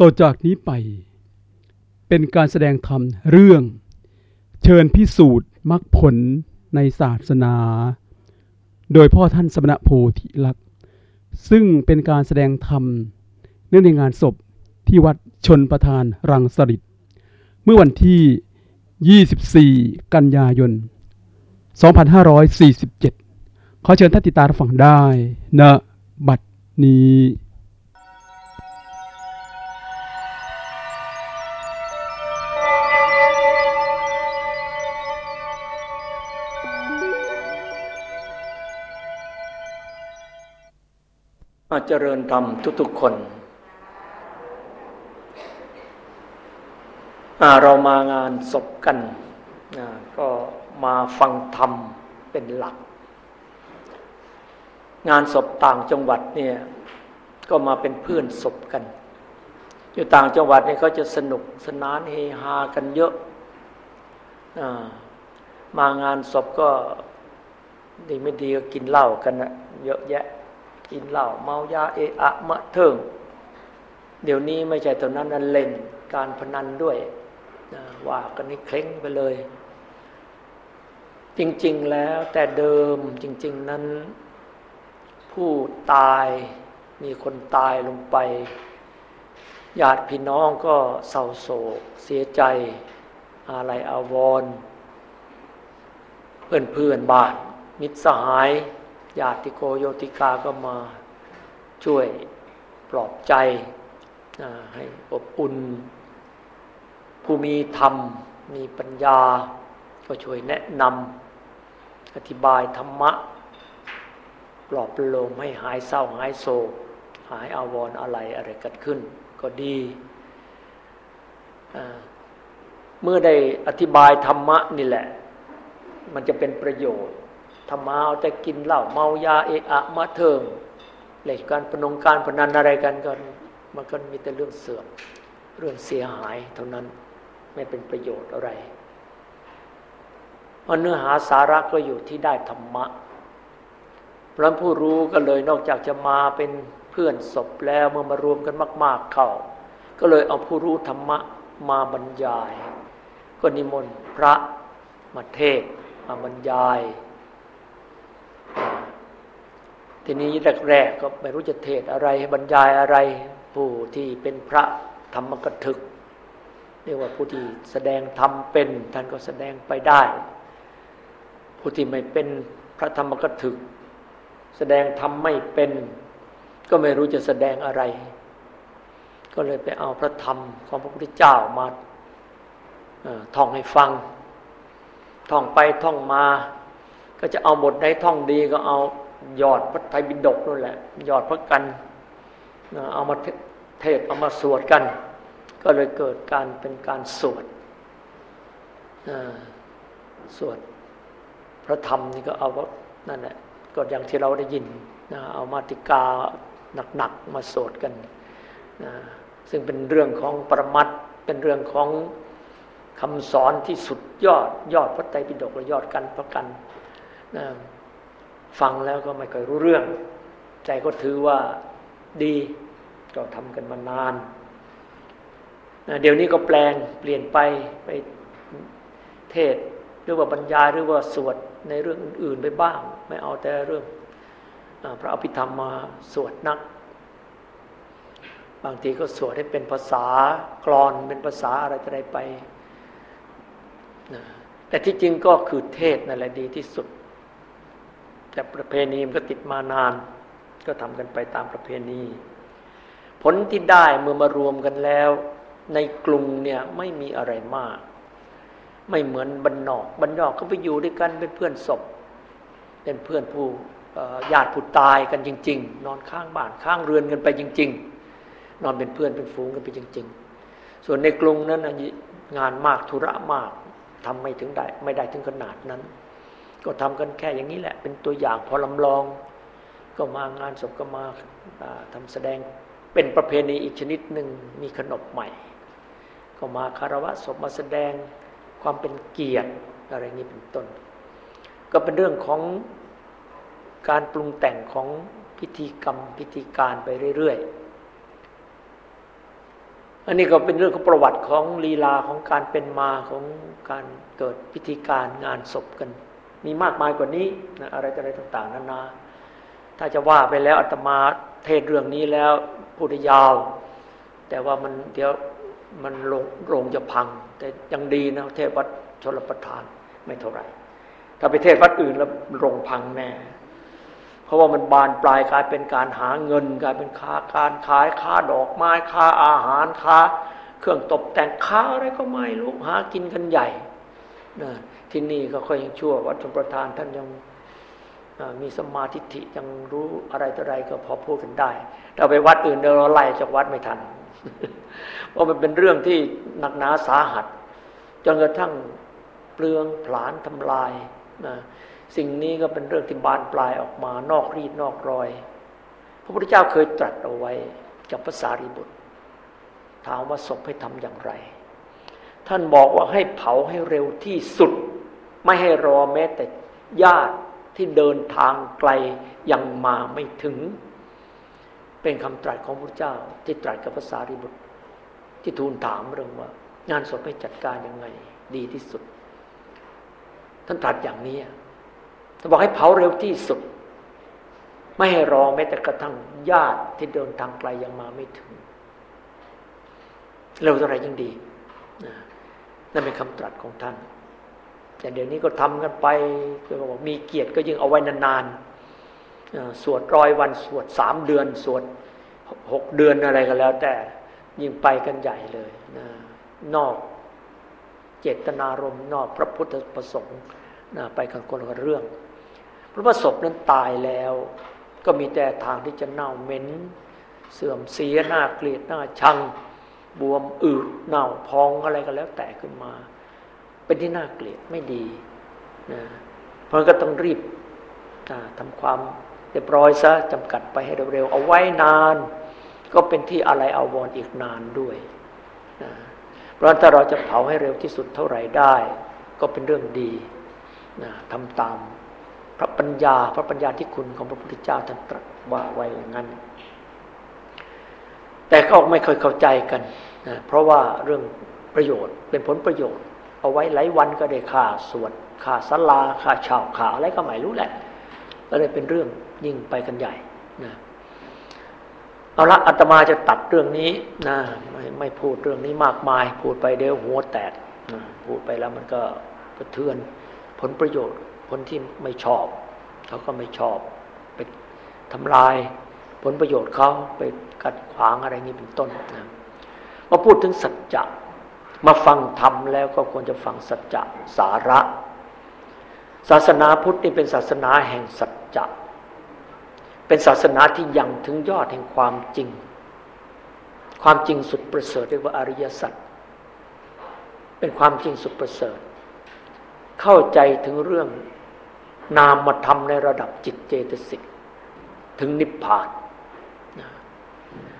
ต่อจากนี้ไป เป็นการแสดงธรรมเรื่อง เชิญพิสูจน์มรรคผลในศาสนา โดยพ่อท่านสมณโพธิลักษณ์ซึ่งเป็นการแสดงธรรมเนื่องในงานศพที่วัดชนประธานรังสฤษเมื่อวันที่ 24 กันยายน 2547 ขอเชิญท่านติดตามรับฟังได้ณบัดนี้ เจริญธรรมทุกๆคนเรามางานศพกันก็มาฟังธรรมเป็นหลัก งานศพต่างจังหวัดเนี่ยก็มาเป็นเพื่อนศพกัน อยู่ต่างจังหวัดเนี่ยเขาจะสนุกสนานเฮฮากันเยอะมางานศพก็ดีไม่ดีก็กินเหล้ากันนะเยอะแยะ กินเหล้าเมายาเอะอะมะเทิงเดี๋ยวนี้ไม่ใช่เท่านั้นนั่นเล่นการพนันด้วยว่ากันนี่เคล้งไปเลย จริง ๆแล้วแต่เดิมจริง ๆนั้น ผู้ตายมีคนตายลงไปญาติพี่น้องก็เศร้าโศก เสียใจอะไรอาวรณ์เพื่อนเพื่อนบ้าน มิตรสหาย ญาติโกโยติกาก็มาช่วยปลอบใจให้อบอุ่น ผู้มีธรรม มีปัญญา ก็ช่วยแนะนำอธิบายธรรมะ ปลอบประโลมให้หายเศร้าหายโศก หายอาวรณ์อะไรอะไรเกิดขึ้น ก็ดีเมื่อได้อธิบายธรรมะนี่แหละ มันจะเป็นประโยชน์ ธรรมาเอาแต่กินเหล้าเมายาเอะอะมะเทิงเล่นการพนงการพนันอะไรกันก็มันก็มีแต่เรื่องเสื่อมเรื่องเสียหายเท่านั้นไม่เป็นประโยชน์อะไรเพราะเนื้อหาสาระก็อยู่ที่ได้ธรรมะพระผู้รู้ก็เลยนอกจากจะมาเป็นเพื่อนศพแล้วเมื่อมารวมกันมาก ๆเข้า ก็เลยเอาผู้รู้ธรรมะมาบรรยาย ก็นิมนต์พระมาเทศมาบรรยาย ทีนี้แรกๆก็ไม่รู้จะเทศอะไรบรรยายอะไรผู้ที่เป็นพระธรรมกถึก เรียกว่าผู้ที่แสดงธรรมเป็นท่านก็แสดงไปได้ ผู้ที่ไม่เป็นพระธรรมกถึก แสดงธรรมไม่เป็น ก็ไม่รู้จะแสดงอะไร ก็เลยไปเอาพระธรรมของพระพุทธเจ้ามาท่องให้ฟัง ท่องไปท่องมา ก็จะเอาบทไหนท่องดีก็เอายอดพระไตรปิฎกนั่นแหละยอดพระกัน เอามาเทศเอามาสวดกัน ก็เลยเกิดการเป็นการสวดสวดพระธรรมนี่ก็เอานั่นแหละก็อย่างที่เราได้ยินเอามาติกาหนักๆมาสวดกัน ซึ่งเป็นเรื่องของปรมัตเป็นเรื่องของคำสอนที่สุดยอดยอดพระไตรปิฎกและยอดกันพระกัน ฟังแล้วก็ไม่เคยรู้เรื่อง ใจก็ถือว่าดีก็ทำกันมานานเดี๋ยวนี้ก็แปลงเปลี่ยนไปไปเทศหรือว่าบรรยายหรือว่าสวดในเรื่องอื่น ๆ ไปบ้าง ไม่เอาแต่เรื่องพระอภิธรรมมาสวดนัก บางทีก็สวดให้เป็นภาษากรอนเป็นภาษาอะไรอะไรไป แต่ที่จริงก็คือเทศนั่นแหละดีที่สุด แต่ประเพณีมันก็ติดมานาน ก็ทำกันไปตามประเพณี ผลที่ได้เมื่อมารวมกันแล้ว ในกลุ่มเนี่ยไม่มีอะไรมาก ไม่เหมือนบรรนอกบรรนอกเขาไปอยู่ด้วยกันเป็นเพื่อนศพ เป็นเพื่อนผู้ญาติผู้ตายกันจริง ๆ นอนข้างบ้านข้างเรือนกันไปจริง ๆ นอนเป็นเพื่อนเป็นฝูงกันไปจริง ๆ ส่วนในกรุงนั้นงานมากธุระมากทำไม่ถึงได้ไม่ได้ถึงขนาดนั้น ก็ทำกันแค่อย่างนี้แหละ เป็นตัวอย่างพอลำลอง ก็มางานศพก็มาทำแสดงเป็นประเพณีอีกชนิดหนึ่งมีขนบใหม่ ก็มาคารวะศพมาแสดงความเป็นเกียรติอะไรนี้เป็นต้น ก็เป็นเรื่องของการปรุงแต่งของพิธีกรรมพิธีการไปเรื่อยอันนี้ก็เป็นเรื่องของประวัติของลีลาของการเป็นมาของการเกิดพิธีการงานศพกัน มีมากมายกว่านี้นะอะไรอะไรต่างๆนานา ถ้าจะว่าไปแล้วอาตมาเทศเรื่องนี้แล้วพูดยาว แต่ว่ามันเดี๋ยวมันลงโรงจะพัง แต่ยังดีนะเทศวัดชลประทานไม่เท่าไหร่ ถ้าไปเทศวัดอื่นแล้วโรงพังแน่เพราะว่ามันบานปลายกลายเป็นการหาเงินกลายเป็นค้าการขายค้าดอกไม้ค้าอาหารค้า เครื่องตกแต่งค้าอะไรก็ไม่รู้หากินกันใหญ่นะ ที่นี่ก็ค่อยยังชั่ว วัดชมประทานท่านยังมีสมาธิิยังรู้อะไรต่ออะไรก็พอพูดกันได้เราไปวัดอื่นเดี๋ยวเราไล่จากวัดไม่ทัน เพราะมันเป็นเรื่องที่หนักหนาสาหัส จนกระทั่งเปลืองผลาญทำลายนะสิ่งนี้ก็เป็นเรื่องที่บานปลายออกมานอกรีดนอกรอย พระพุทธเจ้าเคยตรัสเอาไว้กับภาษาริบุตร ถามว่าศพให้ทำอย่างไร ท่านบอกว่าให้เผาให้เร็วที่สุด ไม่ให้รอแม้แต่ญาติที่เดินทางไกลยังมาไม่ถึง เป็นคำตรัสของพระเจ้า ที่ตรัสกับภาษาริบุตร ที่ทูลถามเรื่องว่า งานศพให้จัดการยังไง ดีที่สุด ท่านตรัสอย่างนี้ท่านบอกให้เผาเร็วที่สุด ไม่ให้รอแม้แต่กระทั่งญาติที่เดินทางไกลยังมาไม่ถึง เร็วเท่าไรยิ่งดีนั่นเป็นคำตรัสของท่าน แต่เดี๋ยวนี้ก็ทำกันไปก็บอกมีเกียรติก็ยิ่งเอาไว้นานๆสวดร้อยวันสวดสามเดือน สวดหกเดือนอะไรก็แล้ว แต่ยิ่งไปกันใหญ่เลยนะนอกเจตนารมณ์นอกพระพุทธประสงค์นะไปกันคนละเรื่อง พระว่าศพนั้นตายแล้ว ก็มีแต่ทางที่จะเน่าเหม็น เสื่อมเสียหน้าเกลียดหน้าชัง บวมอืดเน่าพองอะไรก็แล้วแต่ขึ้นมา เป็นที่น่าเกลียดไม่ดีนะเพราะก็ต้องรีบทำความเรียบร้อยซะจำกัดไปให้เร็วๆเอาไว้นาน ก็เป็นที่อะไรเอาวอนอีกนานด้วยนะเพราะถ้าเราจะเผาให้เร็วที่สุดเท่าไหร่ได้ ก็เป็นเรื่องดีนะทำตามพระปัญญาพระปัญญาที่คุณของพระพุทธเจ้าท่านตรัสว่าไว้อย่างนั้น แต่ก็ไม่เคยเข้าใจกันนะเพราะว่าเรื่องประโยชน์เป็นผลประโยชน์ เอาไว้หลายวันก็ได้ค่าสวดค่าสลาค่าเช่าค่าอะไรก็ไม่รู้แหละ ก็เลยเป็นเรื่องยิ่งไปกันใหญ่นะเอาละอาตมาจะตัดเรื่องนี้นะไม่ไม่พูดเรื่องนี้มากมาย พูดไปเดี๋ยวหัวแตกนะพูดไปแล้วมันก็กระเทือนผลประโยชน์คนที่ไม่ชอบเขาก็ไม่ชอบไปทำลายผลประโยชน์เขาไปกัดขวางอะไรนี้เป็นต้นนะมาพูดถึงสัจจะ มาฟังธรรมแล้วก็ควรจะฟังสัจจะสาระ ศาสนาพุทธนี่เป็นศาสนาแห่งสัจจะเป็นศาสนาที่ยังถึงยอดแห่งความจริง ความจริงสุดประเสริฐเรียกว่าอริยสัจเป็นความจริงสุดประเสริฐ เข้าใจถึงเรื่องนามธรรมในระดับจิตเจตสิกถึงนิพพาน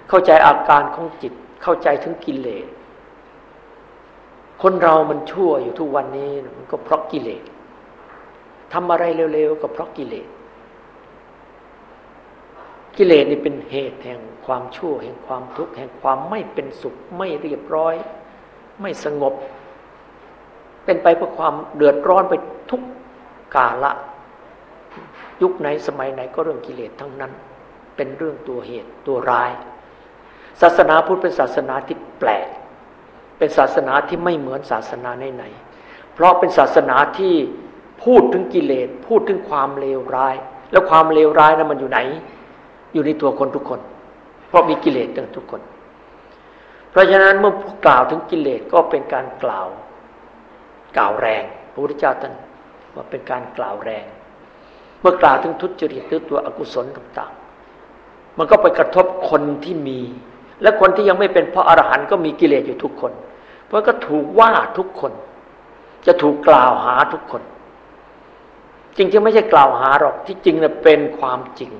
เข้าใจอาการของจิตเข้าใจถึงกิเลส คนเรามันชั่วอยู่ทุกวันนี้มันก็เพราะกิเลสทำอะไรเร็วๆก็เพราะกิเลส กิเลสนี่เป็นเหตุแห่งความชั่ว แห่งความทุกข์แห่งความไม่เป็นสุขไม่เรียบร้อย ไม่สงบ เป็นไปเพราะความเดือดร้อนไปทุกกาละ ยุคไหนสมัยไหนก็เรื่องกิเลสทั้งนั้น เป็นเรื่องตัวเหตุตัวร้าย ศาสนาพุทธเป็นศาสนาที่แปลก เป็นศาสนาที่ไม่เหมือนศาสนาไหนๆเพราะเป็นศาสนาที่พูดถึงกิเลสพูดถึงความเลวร้าย แล้วความเลวร้ายนั้นมันอยู่ไหน อยู่ในตัวคนทุกคน เพราะมีกิเลสทั้งทุกคน เพราะฉะนั้นเมื่อกล่าวถึงกิเลสก็เป็นการกล่าว กล่าวแรงพระพุทธเจ้าท่านว่าเป็นการกล่าวแรง เมื่อกล่าวถึงทุจริตหรือตัวอกุศลต่างๆ มันก็ไปกระทบคนที่มี และคนที่ยังไม่เป็นพระอรหันต์ก็มีกิเลสอยู่ทุกคน เพราะก็ถูกว่าทุกคน จะถูกกล่าวหาทุกคน จริงๆไม่ใช่กล่าวหาหรอกที่จริงเนี่ยเป็นความจริง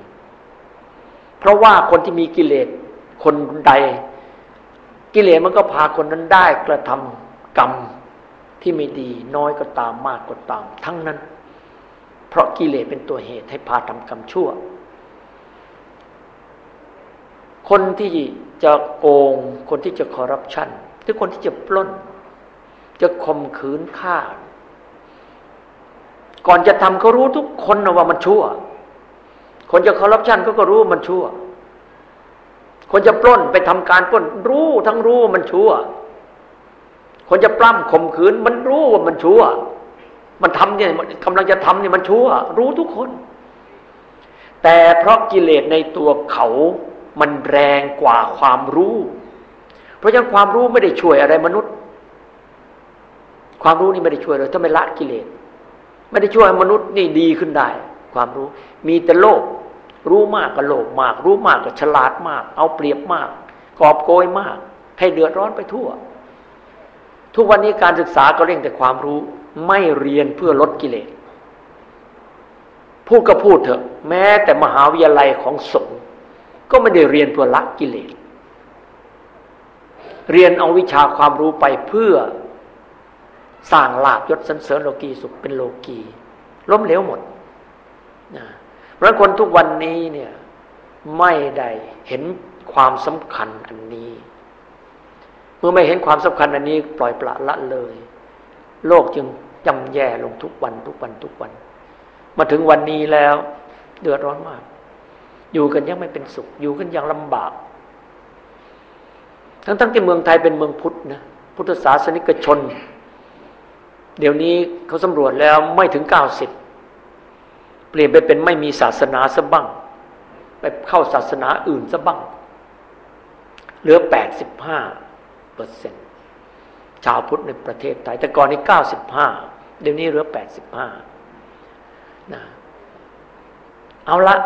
เพราะว่าคนที่มีกิเลสคนใด กิเลสมันก็พาคนนั้นได้กระทำกรรมที่ไม่ดีน้อยก็ตามมากก็ตาม ทั้งนั้น เพราะกิเลสเป็นตัวเหตุให้พาทำกรรมชั่ว คนที่จะโกง คนที่จะคอร์รัปชัน หรือคนที่จะปล้น จะข่มขืนฆ่า ก่อนจะทำเขารู้ทุกคนนะว่ามันชั่ว คนจะคอร์รัปชันเขาก็รู้มันชั่ว คนจะปล้นไปทำการปล้น รู้ทั้งรู้ว่ามันชั่ว คนจะปล้ำข่มขืน มันรู้ว่ามันชั่ว มันทำเนี่ยกำลังจะทำเนี่ยมันชั่ว รู้ทุกคน แต่เพราะกิเลสในตัวเขามันแรงกว่าความรู้ ราะฉะนั้นความรู้ไม่ได้ช่วยอะไรมนุษย์ ความรู้นี่ไม่ได้ช่วยเลยถ้าไม่ละกิเลสไม่ได้ช่วยมนุษย์นี่ดีขึ้นได้ ความรู้ มีแต่โลภรู้มากก็โลภมาก รู้มากก็ฉลาดมาก เอาเปรียบมาก กอบโกยมาก ให้เดือดร้อนไปทั่ว ทุกวันนี้การศึกษาก็เร่งแต่ความรู้ ไม่เรียนเพื่อลดกิเลสพูดก็พูดเถอะ แม้แต่มหาวิทยาลัยของสงฆ์ก็ไม่ได้เรียนเพื่อละกิเลส เรียนเอาวิชาความรู้ไปเพื่อสร้างลาบยศสันเสริญโลกีสุขเป็นโลกีล้มเหลวหมดนะเพราะคนทุกวันนี้เนี่ยไม่ได้เห็นความสำคัญอันนี้ เมื่อไม่เห็นความสำคัญอันนี้ ปล่อยปละละเลย โลกจึงจำแย่ลงทุกวันทุกวันทุกวัน มาถึงวันนี้แล้ว เดือดร้อนมาก อยู่กันยังไม่เป็นสุข อยู่กันอย่างลำบาก ทั้งๆทที่เมืองไทยเป็นเมืองพุทธนะพุทธศาสนิกชน เดี๋ยวนี้เขาสำรวจแล้วไม่ถึงเก้าสิบเปลี่ยนไปเป็นไม่มีศาสนาซะบ้าง ไปเข้าศาสนาอื่นซะบ้าง เหลือแปดสิบห้าเปอร์เซ็นชาวพุทธในประเทศไทย แต่ก่อนนี้เก้าสิบห้าเดี๋ยวนี้เหลือแปดสิบห้านะเอาละ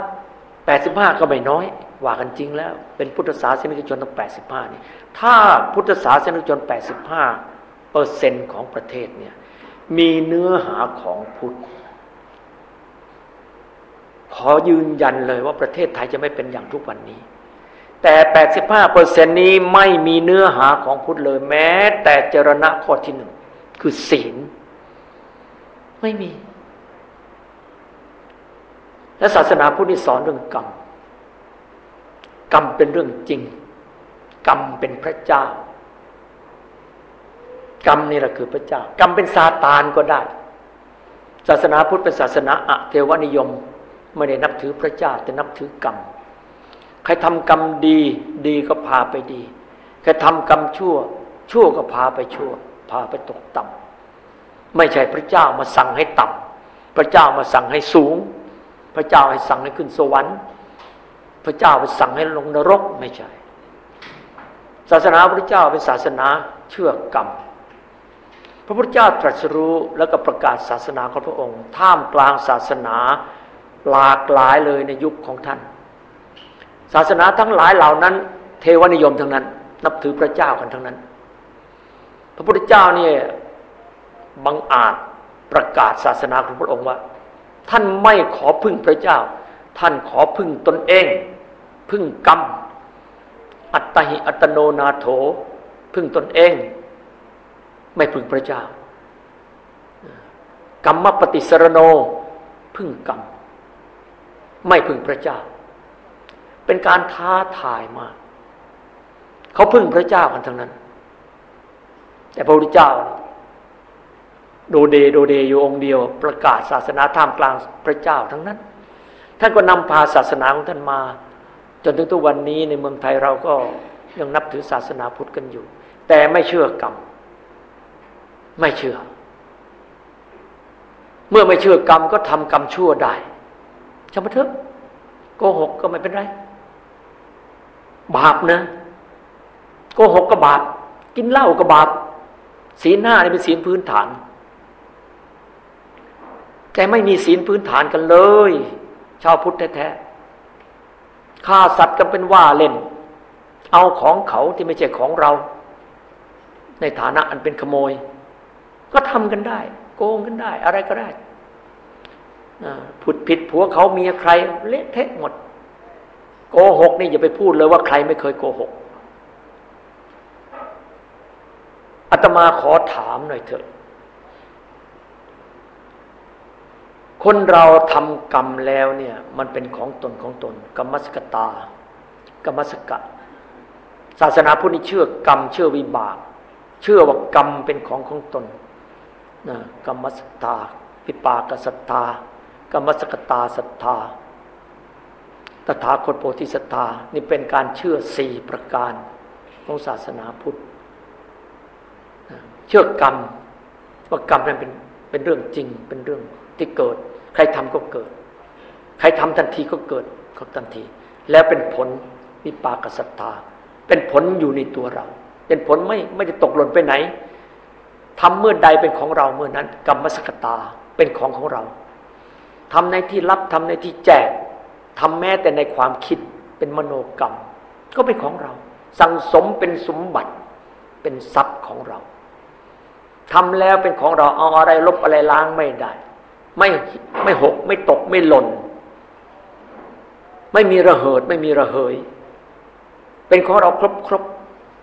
แปดสิบห้าก็ไม่น้อย ว่ากันจริงแล้ว เป็นพุทธศาสนิกชนตั้งแปดสิบห้านี่ถ้าพุทธศาสนิกชนแปดสิบห้าเปอร์เซ็นต์ของประเทศเนี่ยมีเนื้อหาของพุทธขอยืนยันเลยว่าประเทศไทยจะไม่เป็นอย่างทุกวันนี้ แต่แปดสิบห้าเปอร์เซ็นต์นี้ไม่มีเนื้อหาของพุทธเลย แม้แต่เจรณะข้อที่หนึ่งคือศีลไม่มี และศาสนาพุทธนี่สอนเรื่องกรรม กรรมเป็นเรื่องจริง กรรมเป็นพระเจ้า กรรมนี่แหละคือพระเจ้า กรรมเป็นซาตานก็ได้ ศาสนาพุทธเป็นศาสนาอะเทวนิยมไม่ได้นับถือพระเจ้าแต่นับถือกรรม ใครทำกรรมดีดีก็พาไปดี ใครทำกรรมชั่ว ชั่วก็พาไปชั่ว พาไปตกต่ำไม่ใช่พระเจ้ามาสั่งให้ต่ำพระเจ้ามาสั่งให้สูง พระเจ้าให้สั่งให้ขึ้นสวรรค์ พระเจ้าไปสั่งให้ลงนรกไม่ใช่ ศาสนาพระเจ้าเป็นศาสนาเชื่อกรรม พระพุทธเจ้าตรัสรู้แล้วก็ประกาศศาสนาของพระองค์ ท่ามกลางศาสนาหลากหลายเลยในยุคของท่าน ศาสนาทั้งหลายเหล่านั้น เทวนิยมทั้งนั้น นับถือพระเจ้ากันทั้งนั้น พระพุทธเจ้าเนี่ยบังอาจประกาศศาสนาของพระองค์ว่า ท่านไม่ขอพึ่งพระเจ้า ท่านขอพึ่งตนเอง พึ่งกรรม อัตตหิอัตโนนาโถ พึ่งตนเอง ไม่พึ่งพระเจ้ากรรมปฏิสรโน พึ่งกรรม ไม่พึ่งพระเจ้า เป็นการท้าทายมากเขาพึ่งพระเจ้ากันทั้งนั้น แต่พระพุทธเจ้า โดเดโดเดอยู่องค์เดียว ประกาศศาสนาท่ามกลางพระเจ้าทั้งนั้น ท่านก็นำพาศาสนาของท่านมา จนถึงทุกวันนี้ในเมืองไทยเราก็ยังนับถือศาสนาพุทธกันอยู่ แต่ไม่เชื่อกรรม ไม่เชื่อ เมื่อไม่เชื่อกรรมก็ทำกรรมชั่วได้ช่างมาเถอะโกหกก็ไม่เป็นไร บาปนะโกหกก็บาป กินเหล้าก็บาปศีลห้านี่เป็นศีลพื้นฐาน แต่ไม่มีศีลพื้นฐานกันเลย ชาวพุทธแท้ๆฆ่าสัตว์กันเป็นว่าเล่น เอาของเขาที่ไม่ใช่ของเรา ในฐานะอันเป็นขโมย ก็ทำกันได้ โกงกันได้ อะไรก็ได้ผุดผิดผัวเขาเมียใคร เละเทะหมด โกหกนี่อย่าไปพูดเลยว่าใครไม่เคยโกหกอาตมาขอถามหน่อยเถอะ คนเราทำกรรมแล้วเนี่ย มันเป็นของตนของตน กรรมสกตากรรมสกะ ศาสนาพุทธนี่เชื่อกรรม เชื่อวิบาก เชื่อว่ากรรมเป็นของของตนนะกรรมศรัทธาวิปากศรัทธากรรมสกตาศรัทธาตถาคตโพธิศรัทธานี่เป็นการเชื่อสี่ประการของศาสนาพุทธเชื่อกรรมว่ากรรมนั้นเป็นเป็นเรื่องจริงเป็นเรื่องที่เกิด ใครทำก็เกิด ใครทำทันทีก็เกิดก็ทันที แล้วเป็นผลวิปากศรัทธาเป็นผลอยู่ในตัวเรา เป็นผลไม่ไม่ได้ตกหล่นไปไหนทำเมื่อใดเป็นของเราเมื่อนั้นกรรมสกตาเป็นของของเราทำในที่รับทำในที่แจกทำแม้แต่ในความคิดเป็นมโนกรรม ก็เป็นของเรา สังสมเป็นสมบัติเป็นทรัพย์ของเราทำแล้วเป็นของเราเอาอะไรลบอะไรล้างไม่ได้ ไม่ไม่หก ไม่ตกไม่หล่น ไม่มีระเหิด ไม่มีระเหย เป็นของเราครบครบ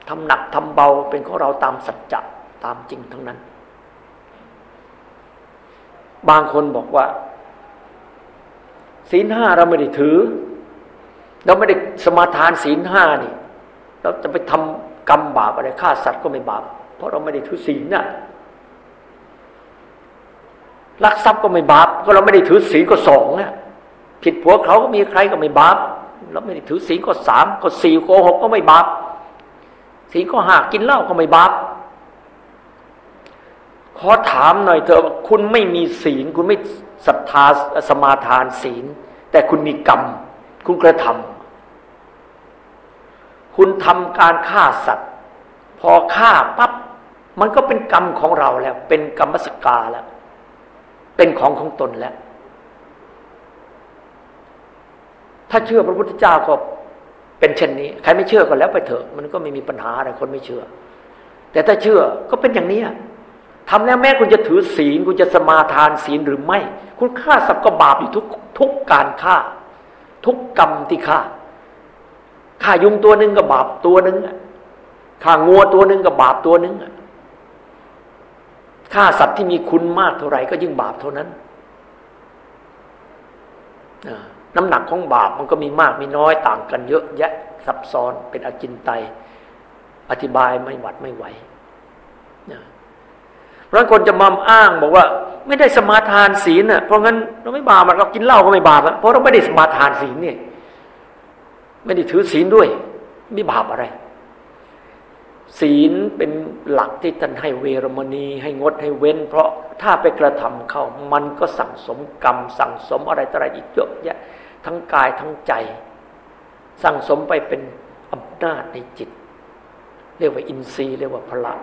ทำหนักทำเบาเป็นของเราตามสัจจะตามจริงทั้งนั้น บางคนบอกว่าศีลห้าเราไม่ได้ถือ เราไม่ได้สมาทานศีลห้านี่ เราจะไปทำกรรมบาปอะไรฆ่าสัตว์ก็ไม่บาป เพราะเราไม่ได้ถือศีลน่ะ ลักทรัพย์ก็ไม่บาปก็เราไม่ได้ถือศีลก็สองน่ะผิดผัวเขาก็มีใครก็ไม่บาปเราไม่ได้ถือศีลก็สามก็สี่ก็หกก็ไม่บาปศีลก็ห้ากินเหล้าก็ไม่บาปขอถามหน่อยเถอะคุณไม่มีศีล คุณไม่ศรัทธาสมาทานศีล แต่คุณมีกรรม คุณกระทำคุณทำการฆ่าสัตว์ พอฆ่าปั๊บมันก็เป็นกรรมของเราแล้ว เป็นกรรมสกาแล้ว เป็นของของตนแล้ว ถ้าเชื่อพระพุทธเจ้าก็เป็นเช่นนี้ ใครไม่เชื่อก็แล้วไปเถอะ มันก็ไม่มีปัญหาอะไรคนไม่เชื่อ แต่ถ้าเชื่อก็เป็นอย่างนี้ทำแล้วแม้คุณจะถือศีล คุณจะสมาทานศีลหรือไม่ คุณฆ่าสัตว์ก็บาปอยู่ทุกทุกการฆ่า ทุกกรรมที่ฆ่าฆ่ายุงตัวหนึ่งก็บาปตัวหนึ่งฆ่างัวตัวหนึ่งก็บาปตัวหนึ่ง ฆ่าสัตว์ที่มีคุณมากเท่าไหร่ก็ยิ่งบาปเท่านั้นน้ำหนักของบาปมันก็มีมากมีน้อยต่างกันเยอะแยะซับซ้อนเป็นอจินไตยอธิบายไม่หวัดไม่ไหวเพราะคนจะมาอ้างบอกว่า ไม่ได้สมาทานศีลน่ะเพราะงั้นเราไม่บาปเรากินเหล้าก็ไม่บาปเพราะเราไม่ได้สมาทานศีลเนี่ย ไม่ได้ถือศีลด้วย ไม่บาปอะไร ศีลเป็นหลักที่ท่านให้เวรมณี ให้งดให้เว้น เพราะถ้าไปกระทำเข้า มันก็สั่งสมกรรม สั่งสมอะไรต่ออะไรอีกเยอะแยะทั้งกายทั้งใจ สั่งสมไปเป็นอำนาจในจิต เรียกว่าอินทรีย์เรียกว่าพละ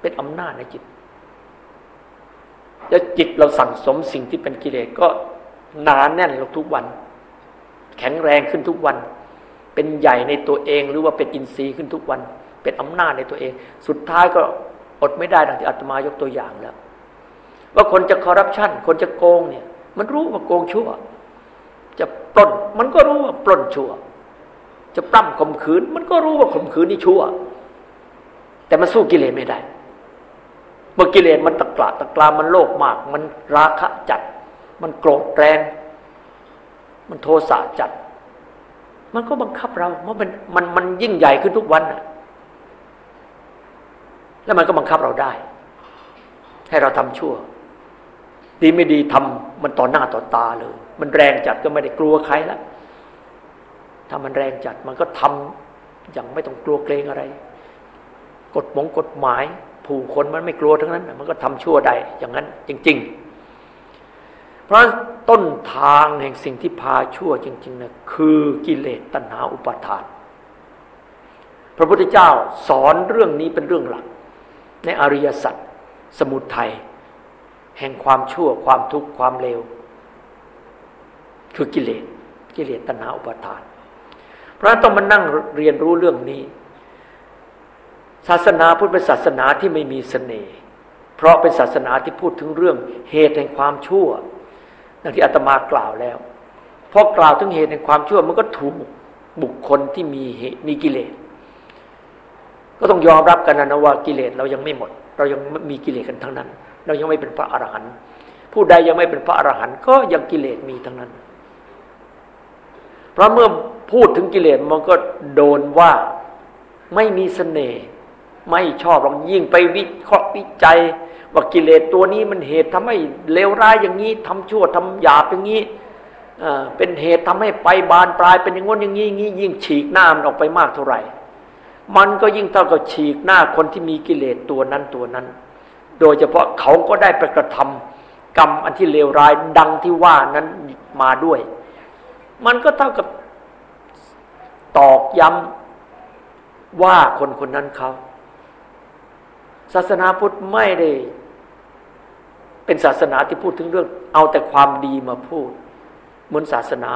เป็นอำนาจในจิตแล้วจิตเราสั่งสมสิ่งที่เป็นกิเลสก็หนานแน่นลงทุกวัน แข็งแรงขึ้นทุกวัน เป็นใหญ่ในตัวเองหรือว่าเป็นอินทรีย์ขึ้นทุกวัน เป็นอำนาจในตัวเอง สุดท้ายก็อดไม่ได้ดังที่อาตมายกตัวอย่างแล้ว ว่าคนจะคอร์รัปชันคนจะโกงเนี่ย มันรู้ว่าโกงชั่ว จะปล้นมันก็รู้ว่าปล้นชั่ว จะปล้ำข่มขืน มันก็รู้ว่าข่มขืนนี่ชั่ว แต่มันสู้กิเลสไม่ได้เมื่อกิเลสมันตะกละตะกลามันโลภมาก มันราคะจัด มันโกรธแรง มันโทสะจัด มันก็บังคับเราเพราะมันมันมันยิ่งใหญ่ขึ้นทุกวันอะ แล้วมันก็บังคับเราได้ ให้เราทำชั่ว ดีไม่ดีทำมันต่อหน้าต่อตาเลย มันแรงจัดก็ไม่ได้กลัวใครล้วถ้ามันแรงจัดมันก็ทำอย่างไม่ต้องกลัวเกรงอะไร กฎหมงกฎหมาย ผู้คนมันไม่กลัวทั้งนั้น มันก็ทำชั่วได้อย่างนั้น จริง ๆ เพราะต้นทางแห่งสิ่งที่พาชั่วจริงๆนะคือกิเลสตัณหาอุปาทาน พระพุทธเจ้าสอนเรื่องนี้เป็นเรื่องหลัก ในอริยสัจสมุทัยแห่งความชั่วความทุกข์ความเลว คือกิเลสกิเลสตัณหาอุปาทาน เพราะต้องมานั่งเรียนรู้เรื่องนี้ ศาสนาพุทธเป็นศาสนาที่ไม่มีสเสน่ห์เพราะเป็นศาสนาที่พูดถึงเรื่องเหตุแห่งความชั่วดังที่อาตมากล่าวแล้วพอกล่าวถึงเหตุแห่งความชั่วมันก็ถูกบุคคลที่มีเหตุมีกิเลส ก็ต้องยอมรับกันนะว่ากิเลสเรายังไม่หมด เรายังมีกิเลสกันทั้งนั้น เรายังไม่เป็นพระอรหันต์ผู้ใดยังไม่เป็นพระอรหันต์ก็ยังกิเลสมีทั้งนั้น เพราะเมื่อพูดถึงกิเลสมันก็โดนว่าไม่มีเสน่ห์ไม่ชอบหรอกยิ่งไปวิเคราะห์วิจัย ว่ากิเลสตัวนี้มันเหตุทำให้เลวร้ายอย่างนี้ทำชั่วทำหยาบอย่างนี้เป็นเหตุทำให้ไปบานปลายเป็นอย่างงี้อย่างนี้ยิ่งฉีกหน้ามันออกไปมากเท่าไหร่ มันก็ยิ่งเท่ากับฉีกหน้าคนที่มีกิเลสตัวนั้นตัวนั้น โดยเฉพาะเขาก็ได้ไปกระทำกรรมอันที่เลวร้ายดังที่ว่านั้นมาด้วย มันก็เท่ากับตอกย้ำว่าคนคนนั้นเขาศาสนาพุทธไม่ได้เป็นศาสนาที่พูดถึงเรื่อง เอาแต่ความดีมาพูด เหมือนศาสนา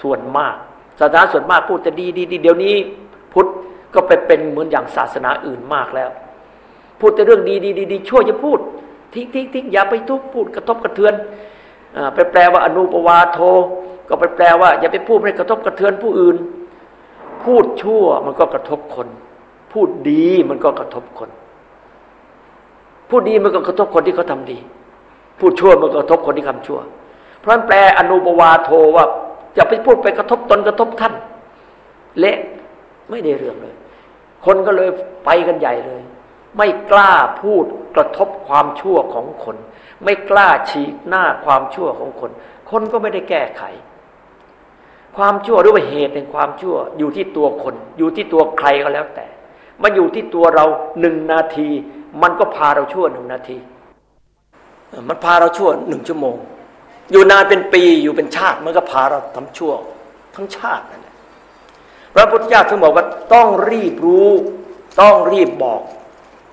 ส่วนมาก ศาสนาส่วนมากพูดแต่ดีดีเดี๋ยวนี้ พุทธ ก็ไปเป็นเหมือนอย่างศาสนาอื่นมากแล้ว พูดแต่เรื่องดีดีดีช่วยจะพูด ทิ้งทิ้งทิ้งอย่าไปทุบพูดกระทบกระเทือนไปแปลว่าอนุปวาโท ก็ไปแปลว่า อย่าไปพูดให้กระทบกระเทือนผู้อื่น พูดชั่วมันก็กระทบคน พูดดีมันก็กระทบคน พูดดีมันก็กระทบคนที่เขาทาดี พูดชั่วมันก็กระทบคนที่ทาชั่ว เพราะนั้นแปลอนุปวาโทว่าอย่าไปพูดไปกระทบตนกระทบท่าน เละไม่ได้เรื่องเลย คนก็เลยไปกันใหญ่เลย ไม่กล้าพูดกระทบความชั่วของคน ไม่กล้าฉีกหน้าความชั่วของคน คนก็ไม่ได้แก้ไข ความชั่วหรือว่าเหตุแห่งความชั่ว อยู่ที่ตัวคน อยู่ที่ตัวใครก็แล้วแต่มาอยู่ที่ตัวเราหนึ่งนาที มันก็พาเราชั่วหนึ่งนาที มันพาเราชั่วหนึ่งชั่วโมง อยู่นานเป็นปีอยู่เป็นชาติมันก็พาเราทำชั่ว ทั้งชาตินั่น พระพุทธเจ้าถึงบอกว่าต้องรีบรู้ ต้องรีบบอก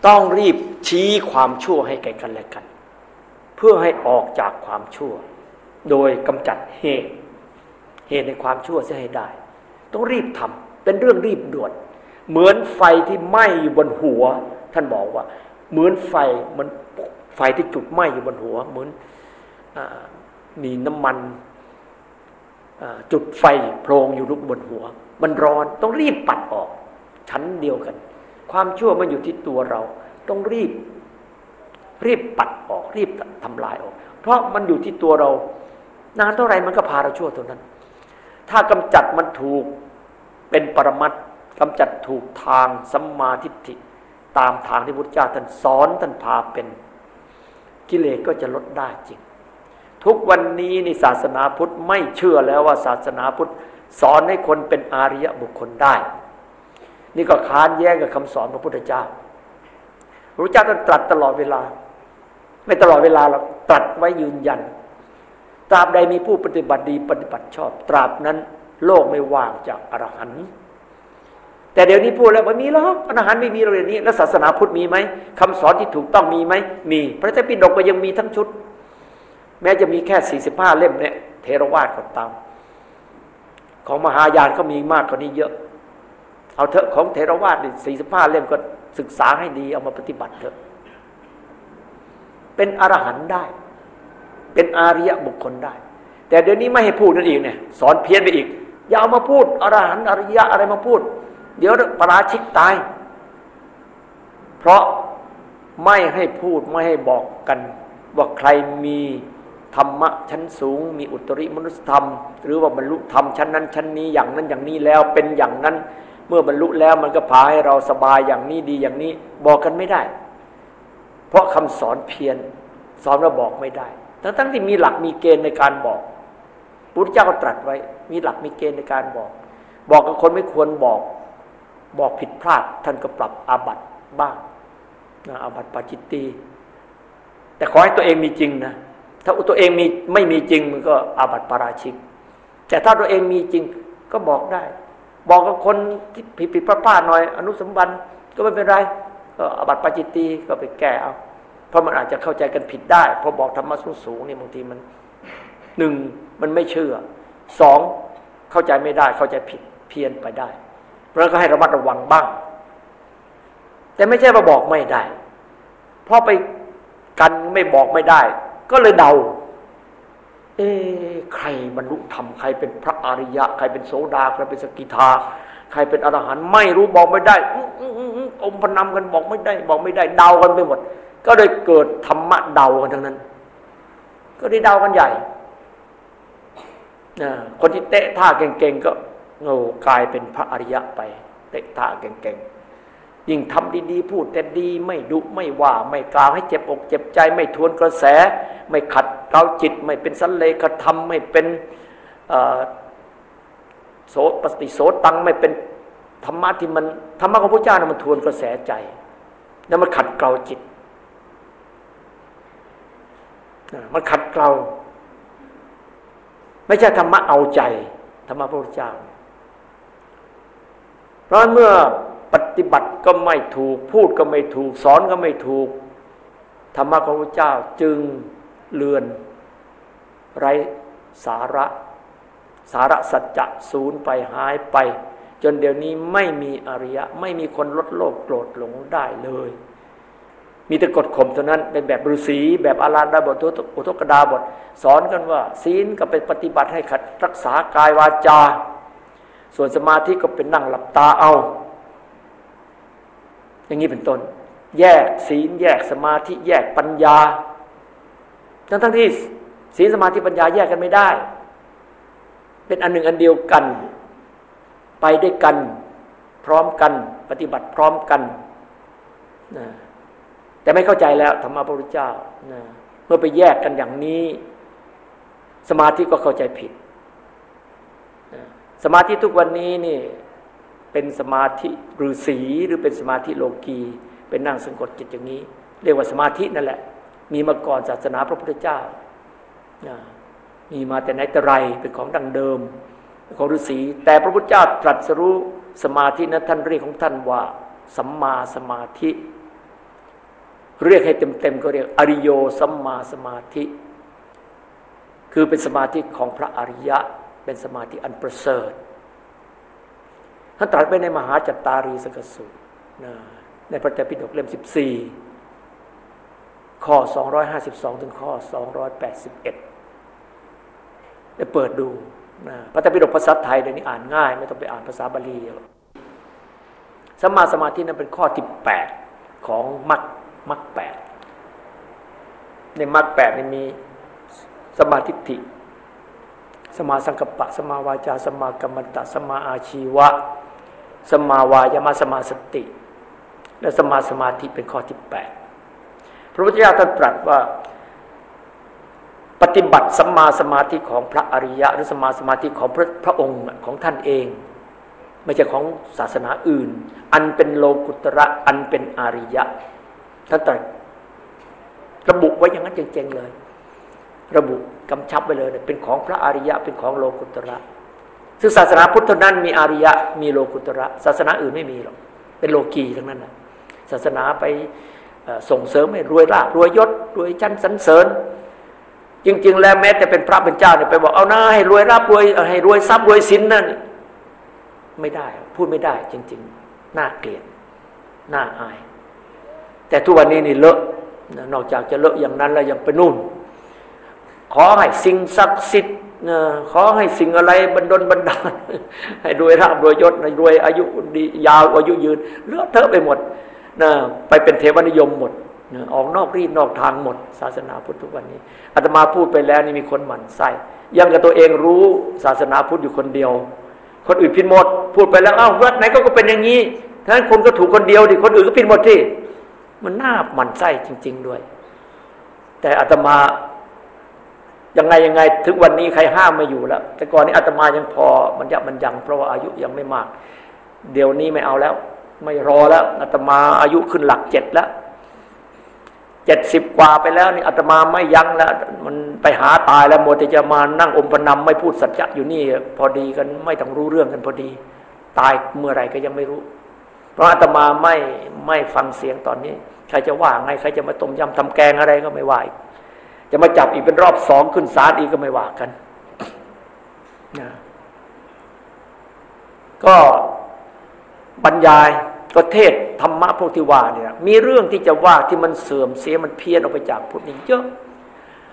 ต้องรีบชี้ความชั่วให้แก่กันและกัน เพื่อให้ออกจากความชั่ว โดยกำจัดเหตุ เหตุในความชั่วเสียให้ได้ ต้องรีบทำเป็นเรื่องรีบด่วนเหมือนไฟที่ไหม้อยู่บนหัว ท่านบอกว่า เหมือนไฟมันไฟที่จุดไหม้อยู่บนหัว เหมือนอมีน้ำมันจุดไฟโพลงอยู่ลุกบนหัว มันร้อนต้องรีบปัดออก ชั้นเดียวกัน ความชั่วมันอยู่ที่ตัวเรา ต้องรีบ รีบปัดออก รีบทำลายออก เพราะมันอยู่ที่ตัวเรา นานเท่าไรมันก็พาเราชั่วตัวนั้น ถ้ากำจัดมันถูกเป็นปรมัตกำจัดถูกทางสัมมาทิฏฐิตามทางที่พุทธเจ้าท่านสอนท่านพาเป็น กิเลสก็จะลดได้จริง ทุกวันนี้ในศาสนาพุทธไม่เชื่อแล้วว่าศาสนาพุทธ สอนให้คนเป็นอาริยบุคคลได้ นี่ก็ค้านแย้งกับคำสอนพระพุทธเจ้าพระเจ้าท่านตรัสตลอดเวลา ไม่ตลอดเวลาเราตรัสไว้ยืนยัน ตราบใดมีผู้ปฏิบัติดีปฏิบัติชอบ ตราบนั้นโลกไม่ว่างจากอรหันต์แต่เดี๋ยวนี้พูดแล้วว่ามีหรอกอาหารไม่มีเราเดี๋ยวนี้ แล้วศาสนาพุทธมีไหมคำสอนที่ถูกต้องมีไหมมี พระเจ้าปิฎกก็ยังมีทั้งชุด แม้จะมีแค่สี่สิบห้าเล่มเนี่ยเทรวาสก็ตาม ของมหายานก็มีมากกว่านี้เยอะ เอาเถอะของเทรวาสสี่สิบห้าเล่มก็ศึกษาให้ดีเอามาปฏิบัติเถอะ เป็นอรหันต์ได้ เป็นอาริยบุคคลได้ แต่เดี๋ยวนี้ไม่ให้พูดนั่นเองเนี่ย สอนเพี้ยนไปอีก อย่าเอามาพูดอรหันต์อริยะอะไรมาพูด เดี๋ยวปราชิกตาย เพราะไม่ให้พูดไม่ให้บอกกัน ว่าใครมี ธรรมะชั้นสูง มีอุตริมนุสธรรม หรือว่าบรรลุธรรมชั้นนั้นชั้นนี้อย่างนั้นอย่างนี้แล้วเป็นอย่างนั้น เมื่อบรรลุแล้วมันก็พาให้เราสบายอย่างนี้ดีอย่างนี้บอกกันไม่ได้ เพราะคำสอนเพียรสอนเราบอกไม่ได้ ทั้งทั้งที่มีหลักมีเกณฑ์ในการบอกพุทธเจ้าก็ตรัสไว้ มีหลักมีเกณฑ์ในการบอก บอกกับคนไม่ควรบอก บอกผิดพลาด ท่านก็ปรับอาบัติบ้างนะอาบัติปาจิตตีแต่ขอให้ตัวเองมีจริงนะ ถ้าตัวเองมีไม่มีจริงมันก็อาบัติปาราชิก แต่ถ้าตัวเองมีจริงก็บอกได้ บอกกับคนที่ผิดผิดพลาดพลาดหน่อย อนุสมบันก็ไม่เป็นไร ก็อาบัติปาจิตตีก็ไปแก้เอา เพราะมันอาจจะเข้าใจกันผิดได้พอบอกธรรมะสูงสูงนี่บางทีมันหนึ่งมันไม่เชื่อสองเข้าใจไม่ได้เข้าใจผิดเพี้ยนไปได้เพราะก็ให้ระมัดระวังบ้าง แต่ไม่ใช่ว่าบอกไม่ได้ เพราะไปกันไม่บอกไม่ได้ ก็เลยเดา เอ๊ใครบรรลุธรรมใครเป็นพระอริยะ ใครเป็นโสดาใครเป็นสกิทา ใครเป็นอรหันต์ไม่รู้บอกไม่ได้อมพนำกันบอกไม่ได้ บอกไม่ได้เดากันไปหมด ก็เลยเกิดธรรมะเดากันทั้งนั้น ก็ได้เดากันใหญ่คนที่เตะท่าเก่งๆก็โง่กลายเป็นพระอริยะไป เตะตาเก่งๆ ยิ่งทำดีๆ พูดแต่ดีไม่ดุไม่ว่าไม่กล่าวให้เจ็บอกเจ็บใจ ไม่ทวนกระแส ไม่ขัดเกลาจิต ไม่เป็นสันเลขธรรมไม่เป็นโสปฏิโสตังไม่เป็นธรรมะที่มันธรรมะของพระเจ้านะมันทวนกระแสใจแล้วมันขัดเกลาจิตมันขัดเกลาไม่ใช่ธรรมะเอาใจธรรมะพระพุทธเจ้า เพราะเมื่อ ปฏิบัติก็ไม่ถูก พูดก็ไม่ถูก สอนก็ไม่ถูก ธรรมะของพระเจ้าจึงเลือน ไร้สาระ สาระสัจจะศูนย์ไปหายไป จนเดี๋ยวนี้ไม่มีอริยะ ไม่มีคนลดโลกโกรธหลงได้เลย มีแต่กฎข่มเท่านั้นเป็นแบบฤาษีแบบอาราดาบทอุทกดาบท สอนกันว่า ศีลก็เป็นปฏิบัติให้ขัดรักษากายวาจา ส่วนสมาธิก็เป็นนั่งหลับตาเอา อย่างนี้เป็นต้น แยกศีล แยกสมาธิ แยกปัญญา ทั้งทั้งที่ศีลสมาธิปัญญาแยกกันไม่ได้ เป็นอันหนึ่งอันเดียวกัน ไปด้วยกัน พร้อมกัน ปฏิบัติพร้อมกันนะแต่ไม่เข้าใจแล้วธรรมะพระพุทธเจ้านะเมื่อไปแยกกันอย่างนี้ สมาธิก็เข้าใจผิด สมาธิทุกวันนี้นี่ เป็นสมาธิฤาษีหรือเป็นสมาธิโลกีเป็นนั่งสงกดจิตอย่างนี้ เรียกว่าสมาธินั่นแหละ มีมาก่อนศาสนาพระพุทธเจ้ามีมาแต่ไหนแต่ไรเป็นของดังเดิมของฤาษีแต่พระพุทธเจ้าตรัสรู้สมาธินั้นท่านเรียกของท่านว่าสัมมาสมาธิ เรียกให้เต็มๆก็เรียกอริโยสัมมาสมาธิ คือเป็นสมาธิของพระอริยะ เป็นสมาธิอันประเสริฐ ท่านตรัสไปในมหาจัตตารีสกสูตรในพระเจ้าปิฎกเล่ม 14 ข้อ 252 ถึงข้อ 281ได้เปิดดูนะพระเจ้าปิฎกภาษาไทยเดี๋ยวนี้อ่านง่าย ไม่ต้องไปอ่านภาษาบาลีสมาสมาธินั้นเป็นข้อที่ 8 ของมรรคมรรคแปดในมรรคแปดนี่มีสมาธิิสมาสังกปะ สมาวาจา สมากรรมตะ สมาอาชีวะ สมาวายามสมาสติ และสมาสมาธิเป็นข้อที่แปดพระพุทธเจ้าท่านตรัสว่า ปฏิบัติสมาสมาธิของพระอริยะ หรือสมาสมาธิของพระพระองค์ของท่านเอง ไม่ใช่ของศาสนาอื่น อันเป็นโลกุตระอันเป็นอริยะท่านตรัสระบุไว้อย่างนั้นจริงๆเลย ระบุกำชับไว้เลย เป็นของพระอริยะเป็นของโลกุตระ ซึ่งศาสนาพุทธนั้นมีอริยะมีโลกุตระ ศาสนาอื่นไม่มีหรอกเป็นโลกีทั้งนั้นนะศาสนาไปส่งเสริมให้รวยลาบรวยยศรวยชั้นสันเสริญ จริง ๆ แล้วแม้แต่เป็นพระเป็นเจ้าเนี่ยไปบอกเอาหน้าให้รวยราบรวยให้รวยทรัพย์รวยสินนั่นไม่ได้พูดไม่ได้จริง ๆ น่าเกลียดน่าอาย แต่ทุกวันนี้นี่เลอะนอกจากจะเลอะอย่างนั้นแล้วยังไปนู่น ขอให้สิ่งศักดิ์สิทธิ์ ขอให้สิ่งอะไรบันดลบันดาลให้รวยราบรวยยศรวยอายุดียาวอายุยืนเลือเทอะไปหมดนะไปเป็นเทวนิยมหมดออกนอกรีดนอกทางหมด ศาสนาพุทธทุกวันนี้อาตมาพูดไปแล้วนี่มีคนหมั่นไส้ยังกับตัวเองรู้ศาสนาพุทธอยู่คนเดียว คนอื่นผิดหมด พูดไปแล้วอ้าววัดไหนก็เป็นอย่างนี้ท่านคนก็ถูกคนเดียวดิคนอื่นก็ผิดหมดที่มันน่าหมั่นไส้จริง ๆด้วย แต่อาตมา ยังไงยังไงถึงวันนี้ใครห้ามไม่อยู่แล้วแต่ก่อนนี้อาตมายังพอมันยับมันยังเพราะว่าอายุยังไม่มาก เดี๋ยวนี้ไม่เอาแล้ว ไม่รอแล้วอาตมาอายุขึ้นหลักเจ็ดแล้วเจ็ดสิบกว่าไปแล้วนี่อาตมาไม่ยั้งแล้ว มันไปหาตายแล้วโมแต่จะมานั่งอมพนำไม่พูดสัจจะอยู่นี่ พอดีกันไม่ต้องรู้เรื่องกันพอดี ตายเมื่อไรก็ยังไม่รู้ เพราะอาตมาไม่ไม่ฟังเสียงตอนนี้ ใครจะว่าไงใครจะมาต้มยำทำแกงอะไรก็ไม่ว่า จะมาจับอีกเป็นรอบสองขึ้นศาลอีกก็ไม่ว่ากันนะก็บรรยายก็เทศธรรมะพวกที่ว่าเนี่ยมีเรื่องที่จะว่าที่มันเสื่อมเสียมันเพี้ยนออกไปจากพุทธนี่เยอะ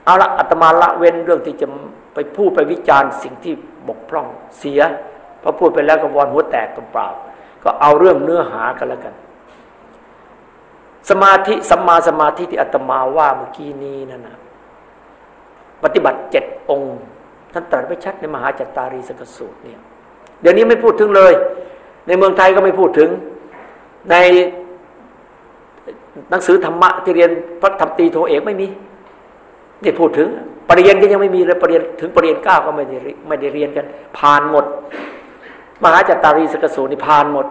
เอาละอาตมาละเว้นเรื่องที่จะไปพูดไปวิจารณ์สิ่งที่บกพร่องเสียพอพูดไปแล้วก็วอนหัวแตกเปล่าก็เอาเรื่องเนื้อหากันแล้วกัน สมาธิสัมมาสมาธิที่อาตมาว่าเมื่อกี้นี้นั่นนะ ปฏิบัติเจ็ดองค์ท่านตรัสไว้ชัดในมหาจัตตารีสกสูตรเนี่ยเดี๋ยวนี้ไม่พูดถึงเลย ในเมืองไทยก็ไม่พูดถึง ในหนังสือธรรมะที่เรียนพระธรรมตีโทเอกไม่มีนี่พูดถึงปริญญาก็ยังไม่มีเลยปริญญาถึงปริญญาเก้าก็ไม่ได้ไม่ได้เรียนกัน ผ่านหมด มหาจัตตารีสกสูตรนี่ผ่านหมด